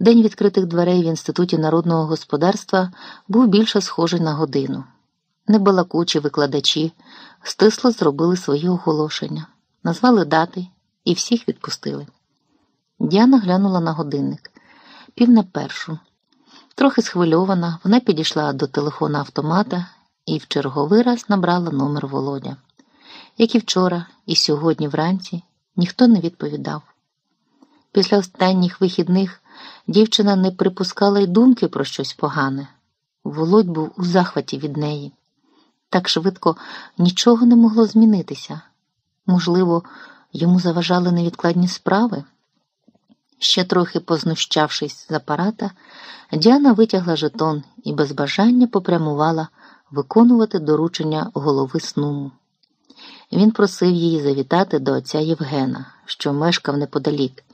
День відкритих дверей в Інституті народного господарства був більше схожий на годину. Небалакучі викладачі стисло зробили свої оголошення, назвали дати і всіх відпустили. Діана глянула на годинник пів на першу. Трохи схвильована, вона підійшла до телефона автомата і в черговий раз набрала номер Володя. Як і вчора, і сьогодні вранці ніхто не відповідав. Після останніх вихідних дівчина не припускала й думки про щось погане. Володь був у захваті від неї. Так швидко нічого не могло змінитися. Можливо, йому заважали невідкладні справи. Ще трохи познущавшись з апарата, Діана витягла жетон і без бажання попрямувала виконувати доручення голови снуму. Він просив її завітати до отця Євгена, що мешкав неподалік,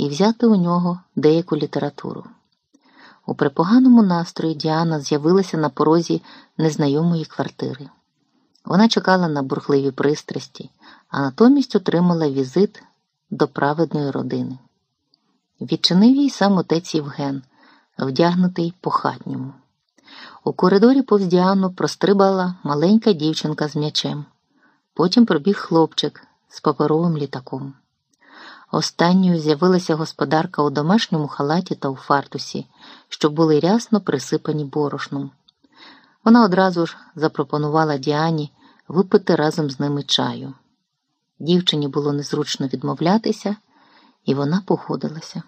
і взяти у нього деяку літературу. У припоганому настрої Діана з'явилася на порозі незнайомої квартири. Вона чекала на бурхливі пристрасті, а натомість отримала візит до праведної родини. Відчинив їй сам отець Євген, вдягнутий по хатньому. У коридорі повз Діану прострибала маленька дівчинка з м'ячем. Потім пробіг хлопчик з паперовим літаком. Останньою з'явилася господарка у домашньому халаті та у фартусі, що були рясно присипані борошном. Вона одразу ж запропонувала Діані випити разом з ними чаю. Дівчині було незручно відмовлятися, і вона погодилася.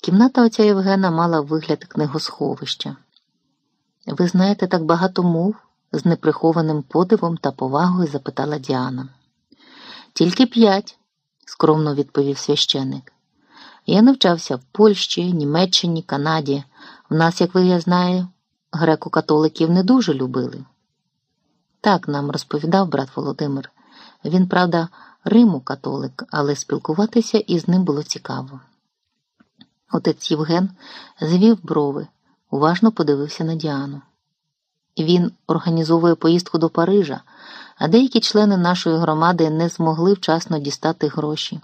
Кімната отця Євгена мала вигляд книгосховища. Ви знаєте так багато мов? з неприхованим подивом та повагою запитала Діана. Тільки п'ять, скромно відповів священик. Я навчався в Польщі, Німеччині, Канаді. В нас, як ви я знаю, греко-католиків не дуже любили. Так нам розповідав брат Володимир. Він, правда, Риму католик, але спілкуватися із ним було цікаво. Отець Євген звів брови, уважно подивився на Діану. Він організовує поїздку до Парижа, а деякі члени нашої громади не змогли вчасно дістати гроші.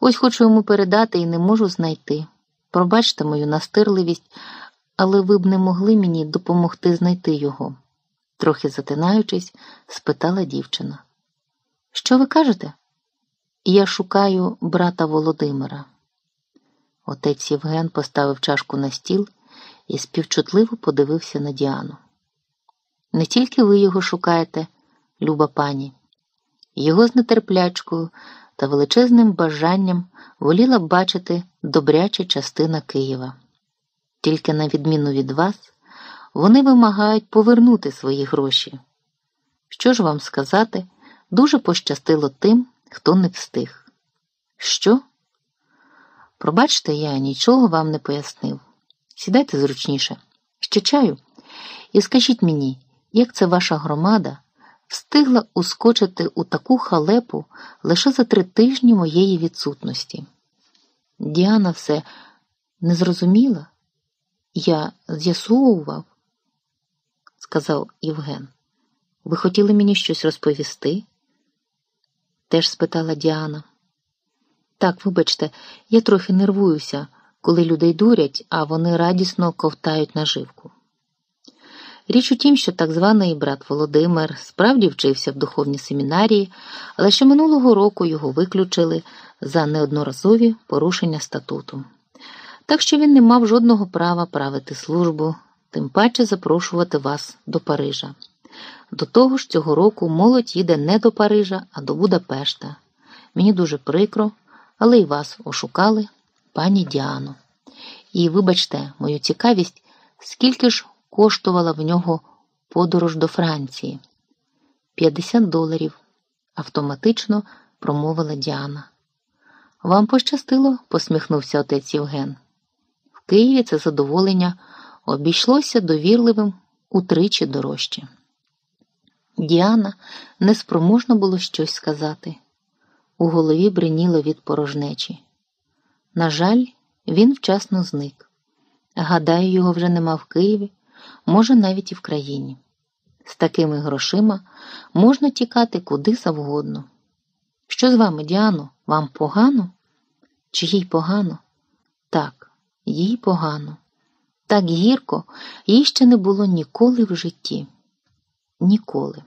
Ось хочу йому передати і не можу знайти. Пробачте мою настирливість, але ви б не могли мені допомогти знайти його, трохи затинаючись, спитала дівчина. Що ви кажете? Я шукаю брата Володимира. Отець Євген поставив чашку на стіл і співчутливо подивився на Діану. Не тільки ви його шукаєте, люба пані, його з нетерплячкою та величезним бажанням воліла бачити добряча частина Києва. Тільки, на відміну від вас, вони вимагають повернути свої гроші. Що ж вам сказати, дуже пощастило тим, хто не встиг. Що? Пробачте, я нічого вам не пояснив. Сідайте зручніше, ще чаю, і скажіть мені, як це ваша громада встигла ускочити у таку халепу лише за три тижні моєї відсутності. Діана все не зрозуміла. Я з'ясовував, сказав Євген. Ви хотіли мені щось розповісти? Теж спитала Діана. Так, вибачте, я трохи нервуюся, коли людей дурять, а вони радісно ковтають наживку. Річ у тім, що так званий брат Володимир справді вчився в духовній семінарії, але ще минулого року його виключили за неодноразові порушення статуту. Так що він не мав жодного права правити службу, тим паче запрошувати вас до Парижа. До того ж, цього року молодь їде не до Парижа, а до Будапешта. Мені дуже прикро, але й вас ошукали, пані Діано. І вибачте мою цікавість, скільки ж коштувала в нього подорож до Франції. 50 доларів, автоматично промовила Діана. Вам пощастило, посміхнувся отець Євген. В Києві це задоволення обійшлося довірливим утричі дорожче. Діана неспроможно було щось сказати. У голові бриніло від порожнечі. На жаль, він вчасно зник. Гадаю, його вже нема в Києві, може навіть і в країні. З такими грошима можна тікати куди завгодно. Що з вами, Діано? Вам погано? Чи їй погано? Так, їй погано. Так гірко їй ще не було ніколи в житті. Ніколи.